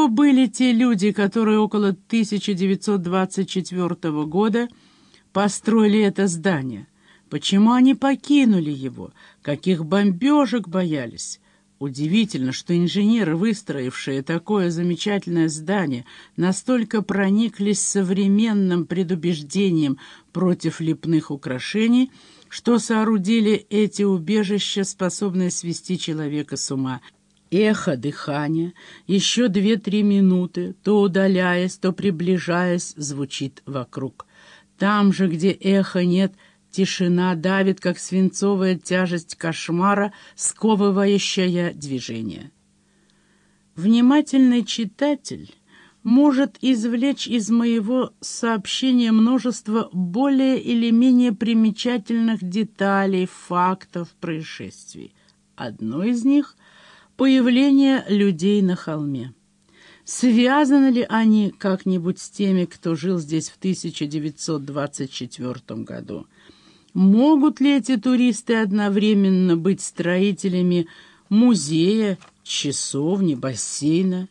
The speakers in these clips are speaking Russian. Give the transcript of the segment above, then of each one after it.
Кто были те люди, которые около 1924 года построили это здание? Почему они покинули его? Каких бомбежек боялись? Удивительно, что инженеры, выстроившие такое замечательное здание, настолько прониклись современным предубеждением против лепных украшений, что соорудили эти убежища, способные свести человека с ума. Эхо дыхания, еще две-три минуты, то удаляясь, то приближаясь, звучит вокруг. Там же, где эха нет, тишина давит, как свинцовая тяжесть кошмара, сковывающая движение. Внимательный читатель может извлечь из моего сообщения множество более или менее примечательных деталей, фактов, происшествий. Одно из них — появление людей на холме. Связаны ли они как-нибудь с теми, кто жил здесь в 1924 году? Могут ли эти туристы одновременно быть строителями музея, часовни, бассейна?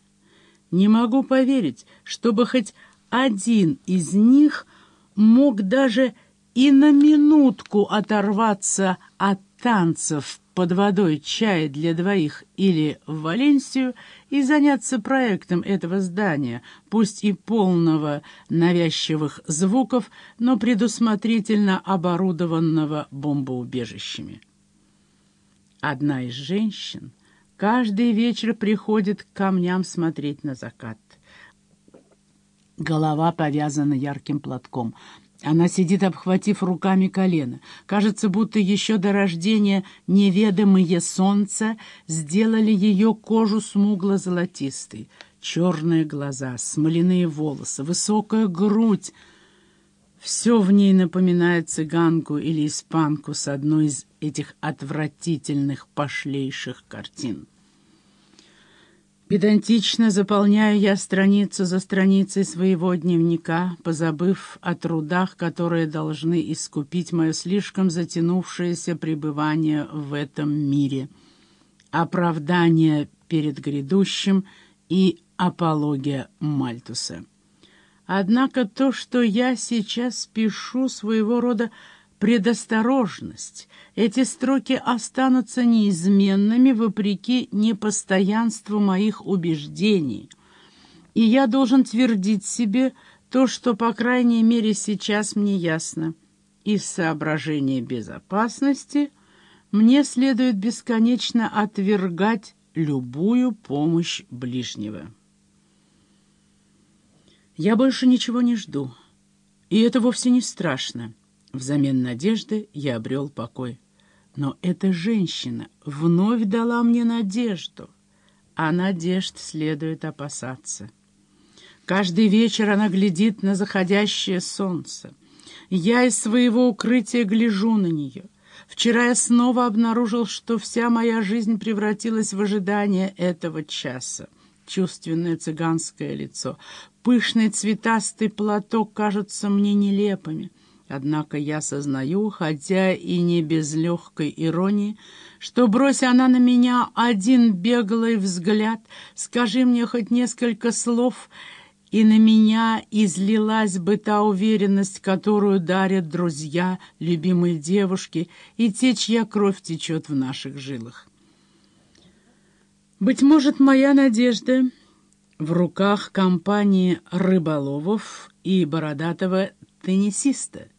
Не могу поверить, чтобы хоть один из них мог даже и на минутку оторваться от танцев под водой чая для двоих или в Валенсию и заняться проектом этого здания, пусть и полного навязчивых звуков, но предусмотрительно оборудованного бомбоубежищами. Одна из женщин каждый вечер приходит к камням смотреть на закат. Голова повязана ярким платком — она сидит, обхватив руками колено. Кажется, будто еще до рождения неведомые солнца сделали ее кожу смугло-золотистой. Черные глаза, смоляные волосы, высокая грудь. Все в ней напоминает цыганку или испанку с одной из этих отвратительных пошлейших картин. Педантично заполняю я страницу за страницей своего дневника, позабыв о трудах, которые должны искупить мое слишком затянувшееся пребывание в этом мире. Оправдание перед грядущим и апология Мальтуса. Однако то, что я сейчас пишу, своего рода предосторожность. Эти строки останутся неизменными вопреки непостоянству моих убеждений. И я должен твердить себе то, что, по крайней мере, сейчас мне ясно. Из соображения безопасности мне следует бесконечно отвергать любую помощь ближнего. Я больше ничего не жду, и это вовсе не страшно. Взамен надежды я обрел покой. Но эта женщина вновь дала мне надежду, а надежд следует опасаться. Каждый вечер она глядит на заходящее солнце. Я из своего укрытия гляжу на нее. Вчера я снова обнаружил, что вся моя жизнь превратилась в ожидание этого часа. Чувственное цыганское лицо, пышный цветастый платок кажутся мне нелепыми. Однако я сознаю, хотя и не без легкой иронии, что, брось она на меня один беглый взгляд, скажи мне хоть несколько слов, и на меня излилась бы та уверенность, которую дарят друзья, любимые девушки и те, чья кровь течет в наших жилах. Быть может, моя надежда в руках компании рыболовов и бородатого теннисиста —